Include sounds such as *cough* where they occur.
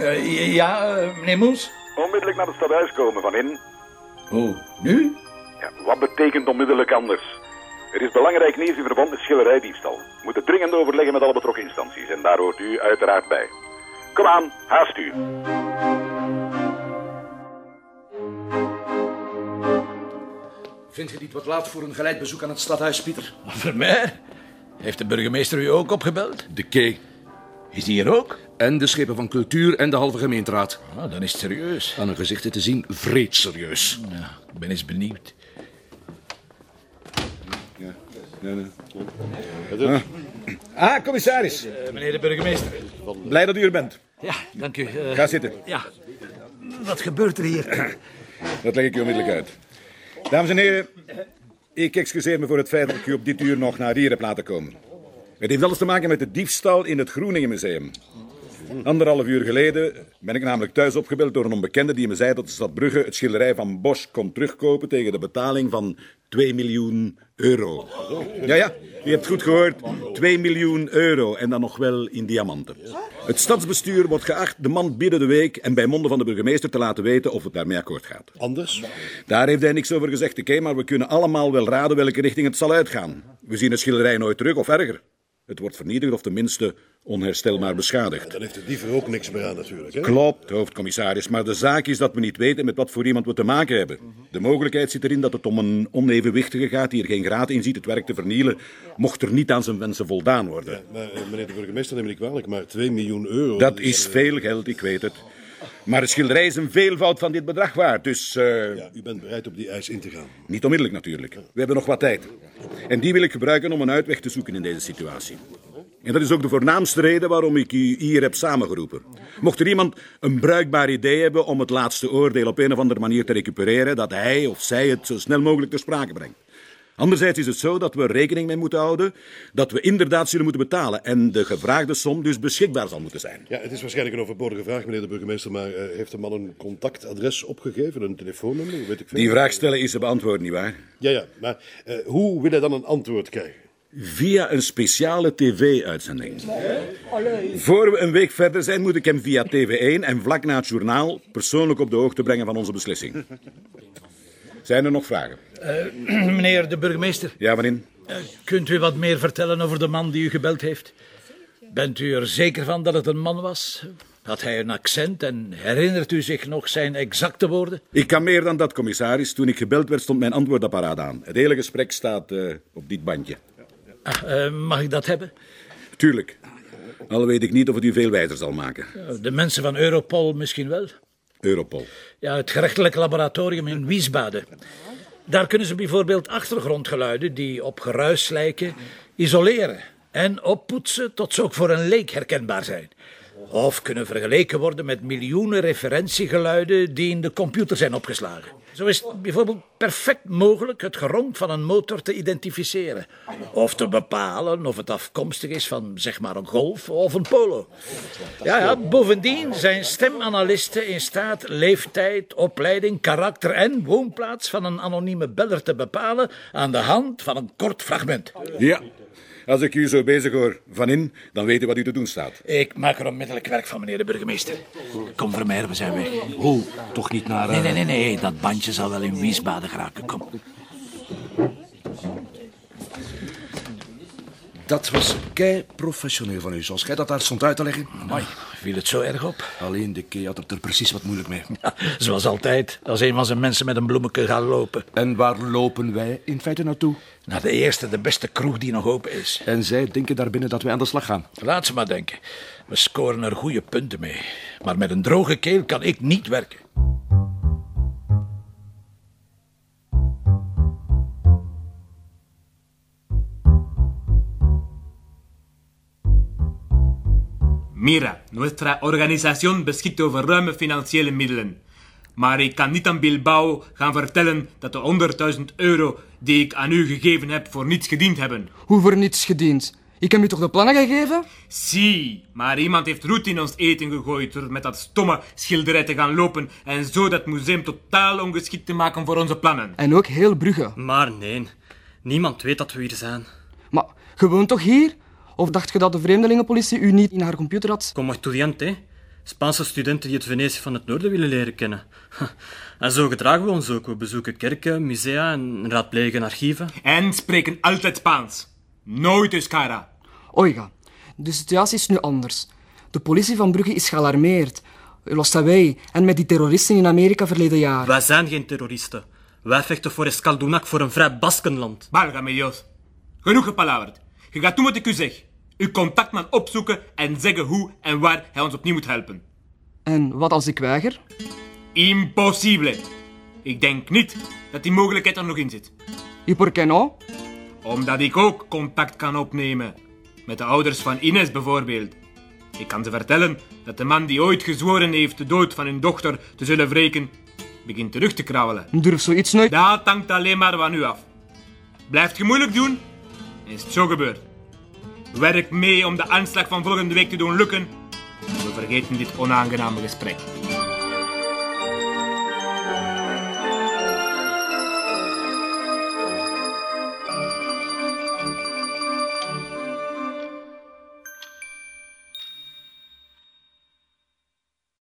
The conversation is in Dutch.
Uh, ja, uh, meneer Moes? Onmiddellijk naar het stadhuis komen, Van In. Oh, nu? Ja, wat betekent onmiddellijk anders? Er is belangrijk nieuws in verband met schilderijdiefstal. We moeten dringend overleggen met alle betrokken instanties en daar hoort u uiteraard bij. Kom aan, haast u. Vindt je niet wat laat voor een geleid bezoek aan het stadhuis, Pieter? Voor mij? Heeft de burgemeester u ook opgebeld? De Kee. Is die hier ook? En de schepen van cultuur en de halve gemeenteraad. Ah, dan is het serieus. Aan hun gezichten te zien, vreed serieus. Ja, ik ben eens benieuwd. Ja, ja, ja. Ah. ah, commissaris. Uh, meneer de burgemeester. Blij dat u er bent. Ja, dank u. Uh, Ga zitten. Ja. Wat gebeurt er hier? *clears throat* Dat leg ik u onmiddellijk uit. Dames en heren, ik excuseer me voor het feit dat ik u op dit uur nog naar hier heb laten komen. Het heeft alles te maken met de diefstal in het Groeningenmuseum. Anderhalf uur geleden ben ik namelijk thuis opgebeld door een onbekende die me zei dat de stad Brugge het schilderij van Bosch kon terugkopen tegen de betaling van 2 miljoen euro. Ja, ja, je hebt goed gehoord. 2 miljoen euro en dan nog wel in diamanten. Het stadsbestuur wordt geacht de man binnen de week en bij monden van de burgemeester te laten weten of het daarmee akkoord gaat. Anders? Daar heeft hij niks over gezegd, oké, maar we kunnen allemaal wel raden welke richting het zal uitgaan. We zien het schilderij nooit terug of erger. Het wordt vernietigd of tenminste onherstelbaar beschadigd. Dan heeft de dief er ook niks meer aan natuurlijk. Hè? Klopt, hoofdcommissaris. Maar de zaak is dat we niet weten met wat voor iemand we te maken hebben. De mogelijkheid zit erin dat het om een onevenwichtige gaat die er geen graad in ziet het werk te vernielen, mocht er niet aan zijn wensen voldaan worden. Ja, maar eh, meneer de burgemeester, neem ik kwalijk, maar 2 miljoen euro... Dat is veel geld, ik weet het. Maar het schilderij is een veelvoud van dit bedrag waard, dus... Uh... Ja, u bent bereid op die eis in te gaan. Niet onmiddellijk natuurlijk. We hebben nog wat tijd. En die wil ik gebruiken om een uitweg te zoeken in deze situatie. En dat is ook de voornaamste reden waarom ik u hier heb samengeroepen. Mocht er iemand een bruikbaar idee hebben om het laatste oordeel op een of andere manier te recupereren, dat hij of zij het zo snel mogelijk ter sprake brengt. Anderzijds is het zo dat we rekening mee moeten houden dat we inderdaad zullen moeten betalen en de gevraagde som dus beschikbaar zal moeten zijn. Ja, het is waarschijnlijk een overbodige vraag, meneer de burgemeester, maar uh, heeft de man een contactadres opgegeven, een telefoonnummer? Weet ik veel? Die vraag stellen is te beantwoorden, nietwaar? Ja, ja, maar uh, hoe wil hij dan een antwoord krijgen? Via een speciale tv-uitzending. Voor we een week verder zijn, moet ik hem via TV1 en vlak na het journaal persoonlijk op de hoogte brengen van onze beslissing. Zijn er nog vragen? Uh, *clears throat* meneer de burgemeester. Ja, waarin? Uh, kunt u wat meer vertellen over de man die u gebeld heeft? Bent u er zeker van dat het een man was? Had hij een accent en herinnert u zich nog zijn exacte woorden? Ik kan meer dan dat, commissaris. Toen ik gebeld werd, stond mijn antwoordapparaat aan. Het hele gesprek staat uh, op dit bandje. Ah, mag ik dat hebben? Tuurlijk. Al weet ik niet of het u veel wijzer zal maken. De mensen van Europol misschien wel. Europol? Ja, het gerechtelijk laboratorium in Wiesbaden. Daar kunnen ze bijvoorbeeld achtergrondgeluiden die op geruis lijken isoleren en oppoetsen tot ze ook voor een leek herkenbaar zijn. Of kunnen vergeleken worden met miljoenen referentiegeluiden die in de computer zijn opgeslagen. Zo is het bijvoorbeeld perfect mogelijk het geronk van een motor te identificeren. Of te bepalen of het afkomstig is van zeg maar een golf of een polo. Ja, ja, bovendien zijn stemanalisten in staat leeftijd, opleiding, karakter en woonplaats van een anonieme beller te bepalen aan de hand van een kort fragment. Ja, als ik u zo bezig hoor van in, dan weet u wat u te doen staat. Ik maak er onmiddellijk werk van, meneer de burgemeester. Kom, Vermeer, we zijn weg. Hoe? Toch niet naar... Nee, nee, nee, nee. Dat bandje zal wel in Wiesbaden geraken. Kom. Dat was kei professioneel van u, zoals jij dat daar stond uit te leggen. Mooi, viel het zo erg op? Alleen de kei had er precies wat moeilijk mee. Ja, zoals altijd, als een van zijn mensen met een bloemetje gaat lopen. En waar lopen wij in feite naartoe? Naar de eerste, de beste kroeg die nog open is. En zij denken daarbinnen dat wij aan de slag gaan? Laat ze maar denken. We scoren er goede punten mee. Maar met een droge keel kan ik niet werken. Mira, nuestra organisación beschikt over ruime financiële middelen. Maar ik kan niet aan Bilbao gaan vertellen dat de 100.000 euro die ik aan u gegeven heb voor niets gediend hebben. Hoe voor niets gediend? Ik heb u toch de plannen gegeven? Zie, maar iemand heeft roet in ons eten gegooid door met dat stomme schilderij te gaan lopen en zo dat museum totaal ongeschikt te maken voor onze plannen. En ook heel Brugge. Maar nee, niemand weet dat we hier zijn. Maar gewoon toch hier? Of dacht je dat de vreemdelingenpolitie u niet in haar computer had? Como estudiante Spaanse studenten die het Venetië van het Noorden willen leren kennen. *laughs* En zo gedragen we ons ook. We bezoeken kerken, musea en raadplegen archieven. En spreken altijd Spaans. Nooit Euskara. Oiga, de situatie is nu anders. De politie van Brugge is gealarmeerd. Los wij en met die terroristen in Amerika verleden jaar. Wij zijn geen terroristen. Wij vechten voor Escaldunac voor een vrij Baskenland. Válgame Dios. Genoeg gepalaverd. Je gaat doen wat ik u zeg. Uw contactman opzoeken en zeggen hoe en waar hij ons opnieuw moet helpen. En wat als ik weiger? Impossible. Ik denk niet dat die mogelijkheid er nog in zit. Y por qué no? Omdat ik ook contact kan opnemen. Met de ouders van Ines bijvoorbeeld. Ik kan ze vertellen dat de man die ooit gezworen heeft de dood van hun dochter te zullen wreken, begint terug te krabbelen. Durf zoiets nooit... Dat hangt alleen maar van u af. Blijft je moeilijk doen, is het zo gebeurd. Werk mee om de aanslag van volgende week te doen lukken. We vergeten dit onaangename gesprek.